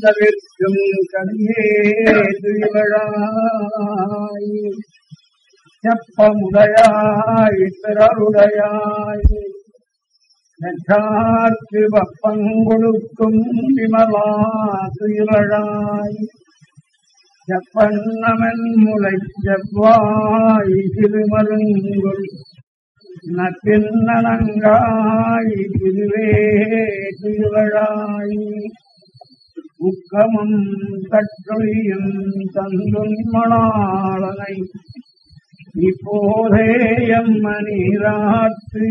தவிர்க்கும் கண்ணே செப்பமுடையாய் பிறருடையாய் நெற்றாற்று வப்பங்கொடுக்கும் விமலா துயிலாய் செப்பன்னமன் முளை செவ்வாய் திருமருங்குள் நப்பின்னலங்காய் திருவே துயிலாய் உக்கமும் தற்றொழியும் தந்துன்மணாளனை இப்போதே எம்மணி ராத்து